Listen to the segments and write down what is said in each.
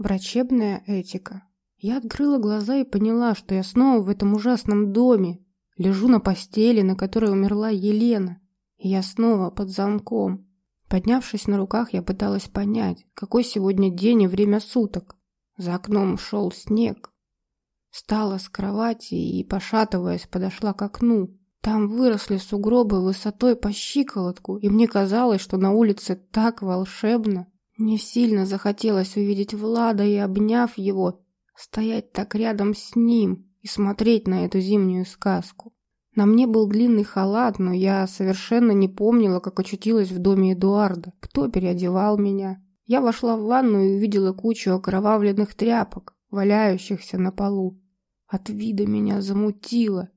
Врачебная этика. Я открыла глаза и поняла, что я снова в этом ужасном доме. Лежу на постели, на которой умерла Елена. И я снова под замком. Поднявшись на руках, я пыталась понять, какой сегодня день и время суток. За окном шел снег. Встала с кровати и, пошатываясь, подошла к окну. Там выросли сугробы высотой по щиколотку, и мне казалось, что на улице так волшебно. Мне сильно захотелось увидеть Влада и, обняв его, стоять так рядом с ним и смотреть на эту зимнюю сказку. На мне был длинный халат, но я совершенно не помнила, как очутилась в доме Эдуарда. Кто переодевал меня? Я вошла в ванну и увидела кучу окровавленных тряпок, валяющихся на полу. От вида меня замутило.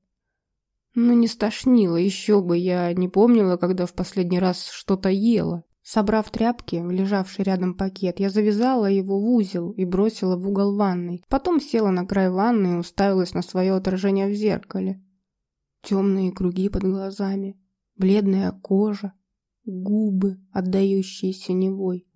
Но не стошнило, еще бы, я не помнила, когда в последний раз что-то ела. Собрав тряпки, лежавший рядом пакет, я завязала его в узел и бросила в угол ванной. Потом села на край ванны и уставилась на свое отражение в зеркале. Темные круги под глазами, бледная кожа, губы, отдающие синевой.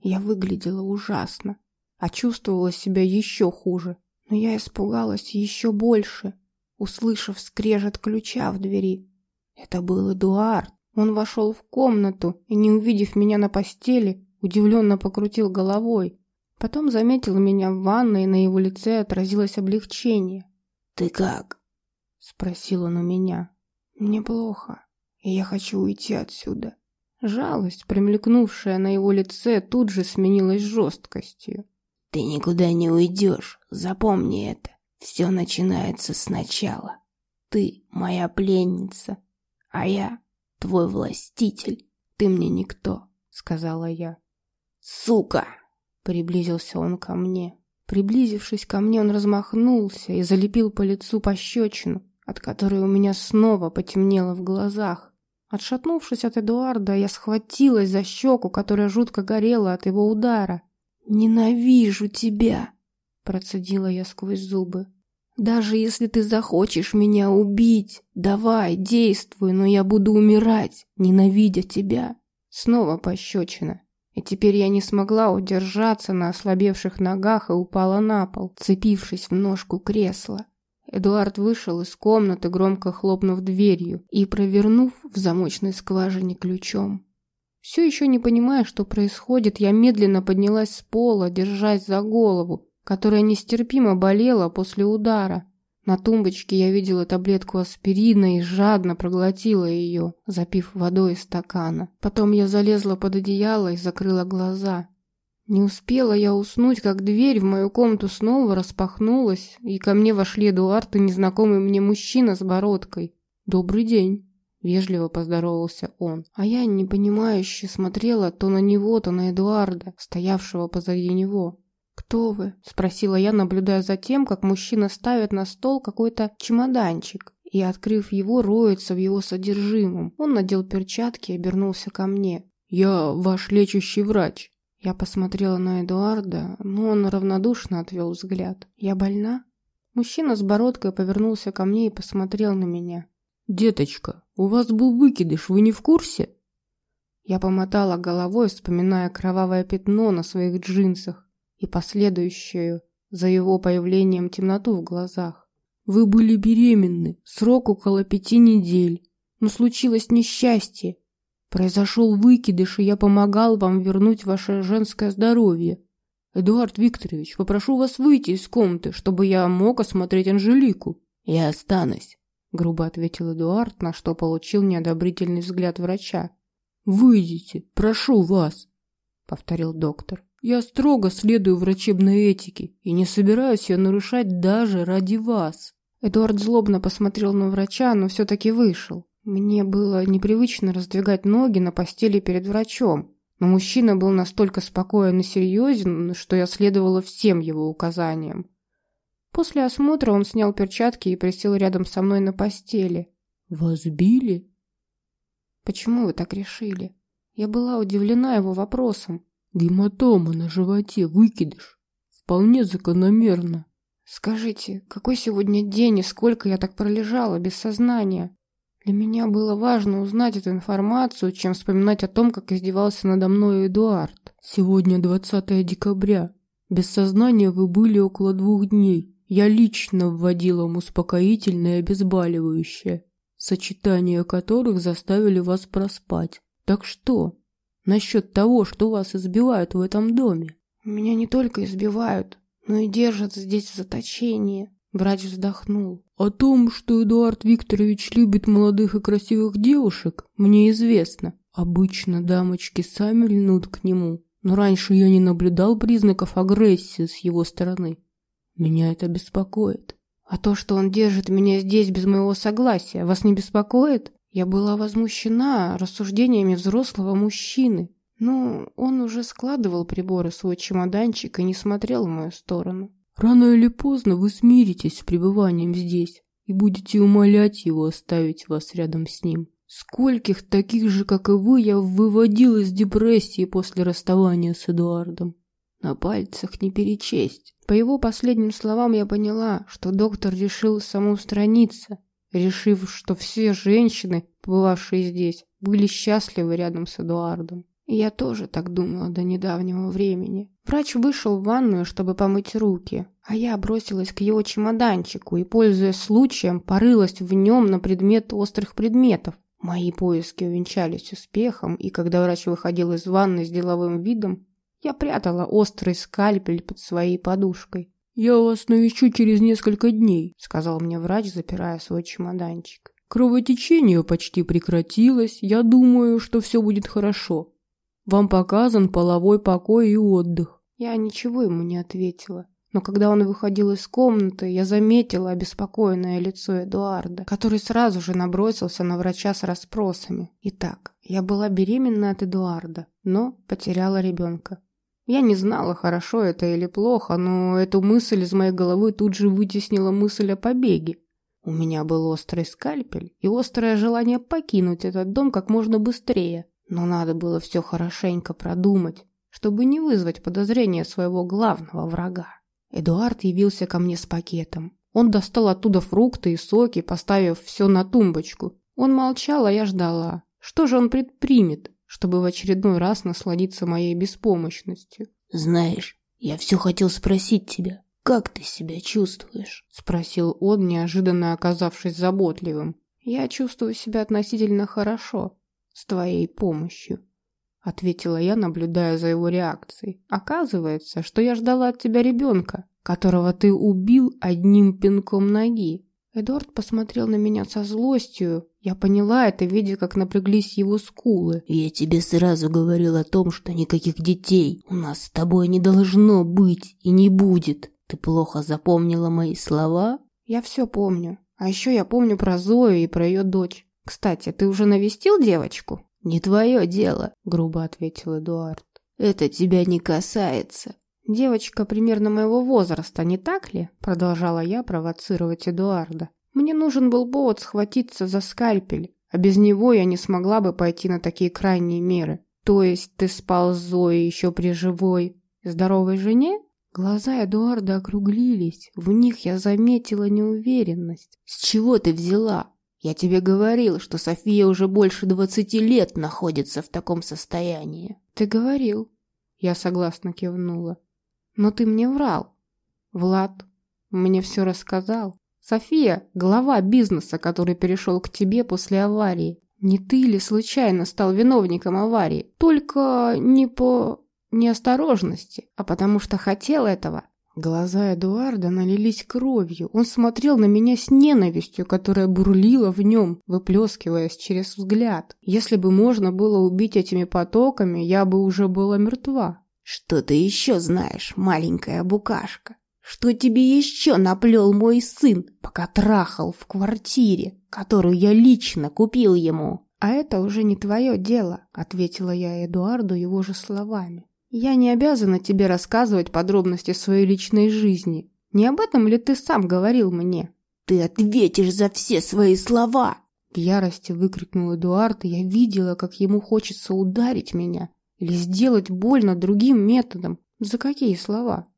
Я выглядела ужасно, а чувствовала себя еще хуже. Но я испугалась еще больше, услышав скрежет ключа в двери. Это был Эдуард. Он вошел в комнату и, не увидев меня на постели, удивленно покрутил головой. Потом заметил меня в ванной, и на его лице отразилось облегчение. «Ты как?» — спросил он у меня. «Мне плохо, и я хочу уйти отсюда». Жалость, промелькнувшая на его лице, тут же сменилась жесткостью. «Ты никуда не уйдешь, запомни это. Все начинается сначала. Ты моя пленница, а я твой властитель. Ты мне никто, сказала я. Сука! Приблизился он ко мне. Приблизившись ко мне, он размахнулся и залепил по лицу пощечину, от которой у меня снова потемнело в глазах. Отшатнувшись от Эдуарда, я схватилась за щеку, которая жутко горела от его удара. «Ненавижу тебя!» – процедила я сквозь зубы. Даже если ты захочешь меня убить, давай, действуй, но я буду умирать, ненавидя тебя. Снова пощечина. И теперь я не смогла удержаться на ослабевших ногах и упала на пол, цепившись в ножку кресла. Эдуард вышел из комнаты, громко хлопнув дверью и провернув в замочной скважине ключом. Все еще не понимая, что происходит, я медленно поднялась с пола, держась за голову, которая нестерпимо болела после удара. На тумбочке я видела таблетку аспирина и жадно проглотила ее, запив водой из стакана. Потом я залезла под одеяло и закрыла глаза. Не успела я уснуть, как дверь в мою комнату снова распахнулась, и ко мне вошли Эдуард и незнакомый мне мужчина с бородкой. «Добрый день!» — вежливо поздоровался он. А я непонимающе смотрела то на него, то на Эдуарда, стоявшего позади него. «Кто вы?» – спросила я, наблюдая за тем, как мужчина ставит на стол какой-то чемоданчик и, открыв его, роется в его содержимом. Он надел перчатки и обернулся ко мне. «Я ваш лечащий врач». Я посмотрела на Эдуарда, но он равнодушно отвел взгляд. «Я больна?» Мужчина с бородкой повернулся ко мне и посмотрел на меня. «Деточка, у вас был выкидыш, вы не в курсе?» Я помотала головой, вспоминая кровавое пятно на своих джинсах и последующую за его появлением темноту в глазах. Вы были беременны, срок около пяти недель, но случилось несчастье. Произошел выкидыш, и я помогал вам вернуть ваше женское здоровье. Эдуард Викторович, попрошу вас выйти из комнаты, чтобы я мог осмотреть Анжелику. Я останусь, грубо ответил Эдуард, на что получил неодобрительный взгляд врача. Выйдите, прошу вас, повторил доктор. Я строго следую врачебной этике и не собираюсь ее нарушать даже ради вас. Эдуард злобно посмотрел на врача, но все-таки вышел. Мне было непривычно раздвигать ноги на постели перед врачом, но мужчина был настолько спокоен и серьезен, что я следовала всем его указаниям. После осмотра он снял перчатки и присел рядом со мной на постели. «Вас били?» «Почему вы так решили?» Я была удивлена его вопросом. Гематома на животе, выкидыш. Вполне закономерно. Скажите, какой сегодня день и сколько я так пролежала без сознания? Для меня было важно узнать эту информацию, чем вспоминать о том, как издевался надо мной Эдуард. Сегодня 20 декабря. Без сознания вы были около двух дней. Я лично вводил вам успокоительное и обезболивающее, сочетание которых заставили вас проспать. Так что, насчет того, что вас избивают в этом доме? Меня не только избивают, но и держат здесь в заточении. Врач вздохнул. О том, что Эдуард Викторович любит молодых и красивых девушек, мне известно. Обычно дамочки сами льнут к нему, но раньше я не наблюдал признаков агрессии с его стороны. Меня это беспокоит. А то, что он держит меня здесь без моего согласия, вас не беспокоит? Я была возмущена рассуждениями взрослого мужчины. Ну, он уже складывал приборы в свой чемоданчик и не смотрел в мою сторону. Рано или поздно вы смиритесь с пребыванием здесь и будете умолять его оставить вас рядом с ним. Скольких таких же, как и вы, я выводил из депрессии после расставания с Эдуардом. На пальцах не перечесть. По его последним словам я поняла, что доктор решил самоустраниться, решив, что все женщины, побывавшие здесь, были счастливы рядом с Эдуардом. Я тоже так думала до недавнего времени. Врач вышел в ванную, чтобы помыть руки, а я бросилась к его чемоданчику и, пользуясь случаем, порылась в нем на предмет острых предметов. Мои поиски увенчались успехом, и когда врач выходил из ванны с деловым видом, я прятала острый скальпель под своей подушкой. «Я вас навещу через несколько дней», — сказал мне врач, запирая свой чемоданчик. «Кровотечение почти прекратилось. Я думаю, что все будет хорошо. Вам показан половой покой и отдых». Я ничего ему не ответила. Но когда он выходил из комнаты, я заметила обеспокоенное лицо Эдуарда, который сразу же набросился на врача с расспросами. Итак, я была беременна от Эдуарда, но потеряла ребенка. Я не знала, хорошо это или плохо, но эту мысль из моей головы тут же вытеснила мысль о побеге. У меня был острый скальпель и острое желание покинуть этот дом как можно быстрее. Но надо было все хорошенько продумать, чтобы не вызвать подозрения своего главного врага. Эдуард явился ко мне с пакетом. Он достал оттуда фрукты и соки, поставив все на тумбочку. Он молчал, а я ждала. Что же он предпримет? Чтобы в очередной раз насладиться моей беспомощностью. «Знаешь, я все хотел спросить тебя, как ты себя чувствуешь?» Спросил он, неожиданно оказавшись заботливым. «Я чувствую себя относительно хорошо, с твоей помощью», ответила я, наблюдая за его реакцией. «Оказывается, что я ждала от тебя ребенка, которого ты убил одним пинком ноги. Эдуард посмотрел на меня со злостью. Я поняла это, видя, как напряглись его скулы. «Я тебе сразу говорил о том, что никаких детей у нас с тобой не должно быть и не будет. Ты плохо запомнила мои слова?» «Я все помню. А еще я помню про Зою и про ее дочь. Кстати, ты уже навестил девочку?» «Не твое дело», — грубо ответил Эдуард. «Это тебя не касается. «Девочка примерно моего возраста, не так ли?» Продолжала я провоцировать Эдуарда. «Мне нужен был повод схватиться за скальпель, а без него я не смогла бы пойти на такие крайние меры. То есть ты спал с Зоей еще при живой, здоровой жене?» Глаза Эдуарда округлились, в них я заметила неуверенность. «С чего ты взяла? Я тебе говорил, что София уже больше двадцати лет находится в таком состоянии». «Ты говорил». Я согласно кивнула. Но ты мне врал. Влад мне все рассказал. София – глава бизнеса, который перешел к тебе после аварии. Не ты ли случайно стал виновником аварии? Только не по неосторожности, а потому что хотел этого. Глаза Эдуарда налились кровью. Он смотрел на меня с ненавистью, которая бурлила в нем, выплескиваясь через взгляд. Если бы можно было убить этими потоками, я бы уже была мертва. «Что ты еще знаешь, маленькая букашка? Что тебе еще наплел мой сын, пока трахал в квартире, которую я лично купил ему?» «А это уже не твое дело», — ответила я Эдуарду его же словами. «Я не обязана тебе рассказывать подробности своей личной жизни. Не об этом ли ты сам говорил мне?» «Ты ответишь за все свои слова!» В ярости выкрикнул Эдуард, и я видела, как ему хочется ударить меня, или сделать больно другим методом? За какие слова?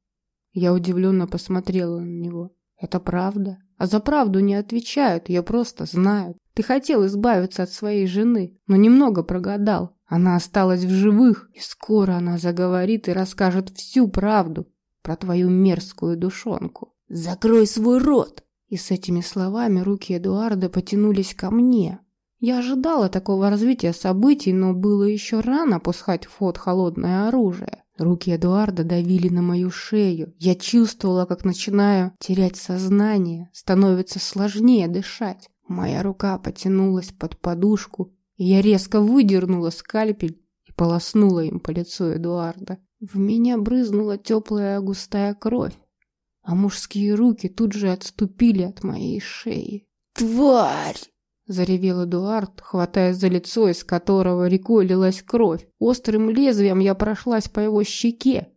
Я удивленно посмотрела на него. Это правда. А за правду не отвечают, ее просто знают. Ты хотел избавиться от своей жены, но немного прогадал. Она осталась в живых, и скоро она заговорит и расскажет всю правду. про твою мерзкую душонку. Закрой свой рот!» И с этими словами руки Эдуарда потянулись ко мне. Я ожидала такого развития событий, но было еще рано пускать в ход холодное оружие. Руки Эдуарда давили на мою шею. Я чувствовала, как начинаю терять сознание, становится сложнее дышать. Моя рука потянулась под подушку, и я резко выдернула скальпель и полоснула им по лицу Эдуарда. В меня брызнула теплая густая кровь, а мужские руки тут же отступили от моей шеи. «Тварь!» Заревел Эдуард, хватаясь за лицо, из которого рекой лилась кровь. Острым лезвием я прошлась по его щеке,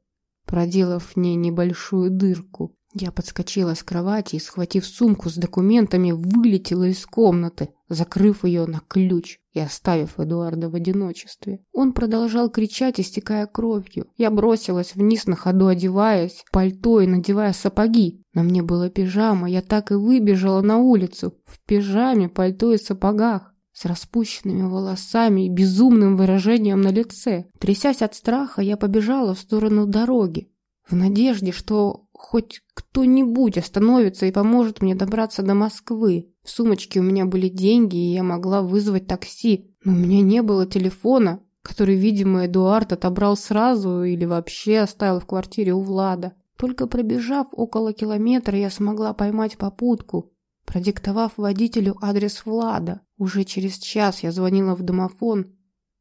проделав в ней небольшую дырку. Я подскочила с кровати и, схватив сумку с документами, вылетела из комнаты, закрыв ее на ключ и оставив Эдуарда в одиночестве. Он продолжал кричать, истекая кровью. Я бросилась вниз на ходу, одеваясь пальто и надевая сапоги. На мне была пижама, я так и выбежала на улицу, в пижаме, пальто и сапогах, с распущенными волосами и безумным выражением на лице. Трясясь от страха, я побежала в сторону дороги, в надежде, что хоть кто-нибудь остановится и поможет мне добраться до Москвы. В сумочке у меня были деньги, и я могла вызвать такси, но у меня не было телефона, который, видимо, Эдуард отобрал сразу или вообще оставил в квартире у Влада. Только пробежав около километра, я смогла поймать попутку, продиктовав водителю адрес Влада. Уже через час я звонила в домофон,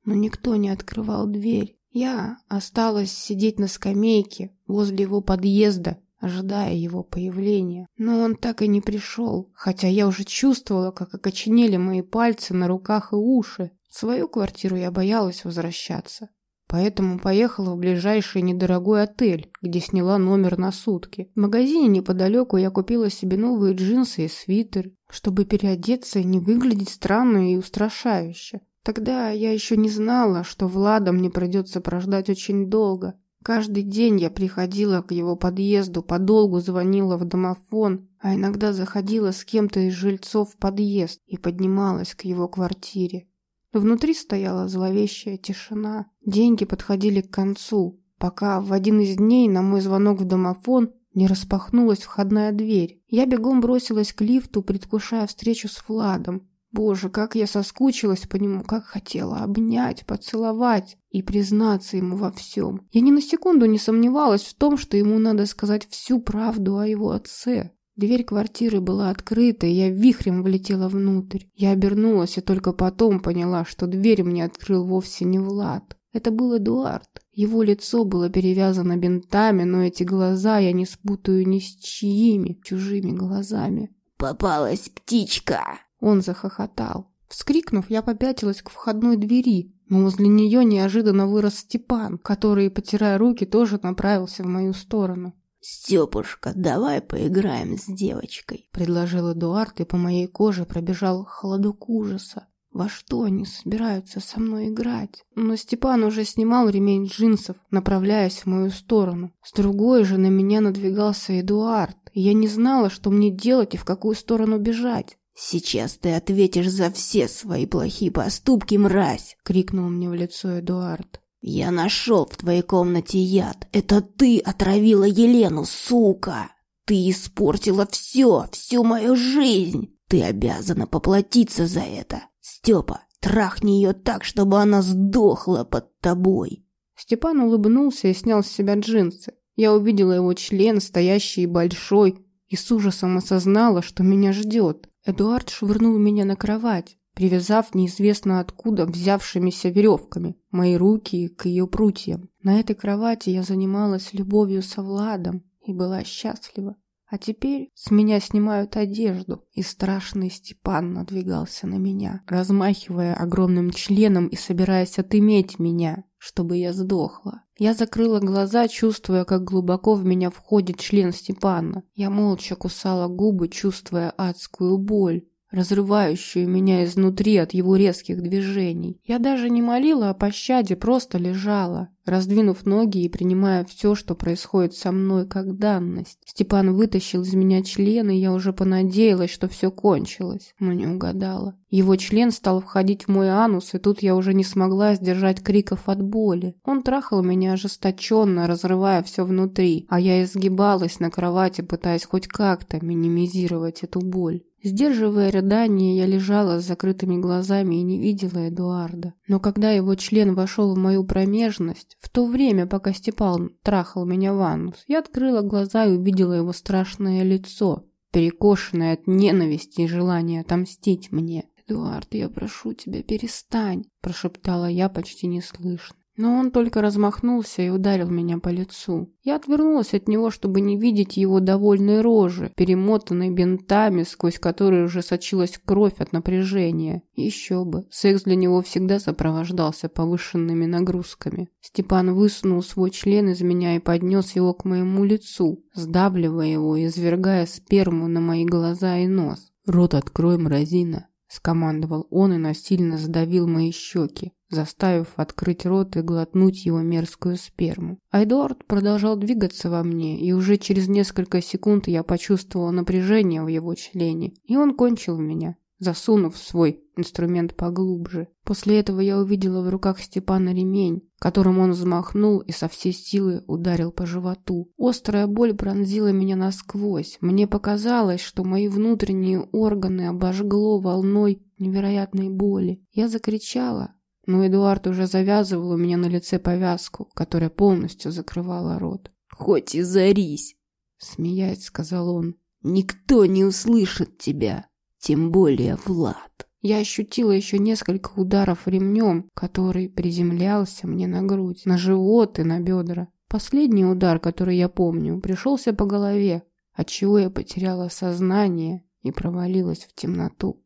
но никто не открывал дверь. Я осталась сидеть на скамейке возле его подъезда, ожидая его появления. Но он так и не пришел, хотя я уже чувствовала, как окоченели мои пальцы на руках и уши. В свою квартиру я боялась возвращаться. Поэтому поехала в ближайший недорогой отель, где сняла номер на сутки. В магазине неподалеку я купила себе новые джинсы и свитер, чтобы переодеться и не выглядеть странно и устрашающе. Тогда я еще не знала, что Влада мне придется прождать очень долго. Каждый день я приходила к его подъезду, подолгу звонила в домофон, а иногда заходила с кем-то из жильцов в подъезд и поднималась к его квартире. Внутри стояла зловещая тишина. Деньги подходили к концу, пока в один из дней на мой звонок в домофон не распахнулась входная дверь. Я бегом бросилась к лифту, предвкушая встречу с Владом. Боже, как я соскучилась по нему, как хотела обнять, поцеловать и признаться ему во всем. Я ни на секунду не сомневалась в том, что ему надо сказать всю правду о его отце. Дверь квартиры была открыта, и я вихрем влетела внутрь. Я обернулась и только потом поняла, что дверь мне открыл вовсе не Влад. Это был Эдуард. Его лицо было перевязано бинтами, но эти глаза я не спутаю ни с чьими чужими глазами. «Попалась птичка!» Он захохотал. Вскрикнув, я попятилась к входной двери, но возле нее неожиданно вырос Степан, который, потирая руки, тоже направился в мою сторону. «Степушка, давай поиграем с девочкой», — предложил Эдуард, и по моей коже пробежал холодок ужаса. Во что они собираются со мной играть? Но Степан уже снимал ремень джинсов, направляясь в мою сторону. С другой же на меня надвигался Эдуард, и я не знала, что мне делать и в какую сторону бежать. «Сейчас ты ответишь за все свои плохие поступки, мразь!» — крикнул мне в лицо Эдуард. «Я нашел в твоей комнате яд. Это ты отравила Елену, сука! Ты испортила все, всю мою жизнь! Ты обязана поплатиться за это! Степа, трахни ее так, чтобы она сдохла под тобой!» Степан улыбнулся и снял с себя джинсы. Я увидела его член, стоящий и большой, и с ужасом осознала, что меня ждет. Эдуард швырнул меня на кровать, привязав неизвестно откуда взявшимися веревками мои руки к ее прутьям. На этой кровати я занималась любовью со Владом и была счастлива. А теперь с меня снимают одежду, и страшный Степан надвигался на меня, размахивая огромным членом и собираясь отыметь меня, чтобы я сдохла. Я закрыла глаза, чувствуя, как глубоко в меня входит член Степана. Я молча кусала губы, чувствуя адскую боль, разрывающую меня изнутри от его резких движений. Я даже не молила о пощаде, просто лежала, раздвинув ноги и принимая все, что происходит со мной, как данность. Степан вытащил из меня член, и я уже понадеялась, что все кончилось, но не угадала. Его член стал входить в мой анус, и тут я уже не смогла сдержать криков от боли. Он трахал меня ожесточенно, разрывая все внутри, а я изгибалась на кровати, пытаясь хоть как-то минимизировать эту боль. Сдерживая рыдание, я лежала с закрытыми глазами и не видела Эдуарда. Но когда его член вошел в мою промежность, в то время, пока Степан трахал меня в анус, я открыла глаза и увидела его страшное лицо, перекошенное от ненависти и желания отомстить мне. «Эдуард, я прошу тебя, перестань», – прошептала я почти неслышно. Но он только размахнулся и ударил меня по лицу. Я отвернулась от него, чтобы не видеть его довольной рожи, перемотанной бинтами, сквозь которые уже сочилась кровь от напряжения. Еще бы, секс для него всегда сопровождался повышенными нагрузками. Степан высунул свой член из меня и поднес его к моему лицу, сдавливая его и извергая сперму на мои глаза и нос. «Рот открой, мразина!» — скомандовал он и насильно задавил мои щеки заставив открыть рот и глотнуть его мерзкую сперму. Эдуард продолжал двигаться во мне, и уже через несколько секунд я почувствовала напряжение в его члене, и он кончил меня, засунув свой инструмент поглубже. После этого я увидела в руках Степана ремень, которым он взмахнул и со всей силы ударил по животу. Острая боль пронзила меня насквозь. Мне показалось, что мои внутренние органы обожгло волной невероятной боли. Я закричала, но Эдуард уже завязывал у меня на лице повязку, которая полностью закрывала рот. «Хоть и зарись!» — смеясь сказал он. «Никто не услышит тебя, тем более Влад». Я ощутила еще несколько ударов ремнем, который приземлялся мне на грудь, на живот и на бедра. Последний удар, который я помню, пришелся по голове, отчего я потеряла сознание и провалилась в темноту.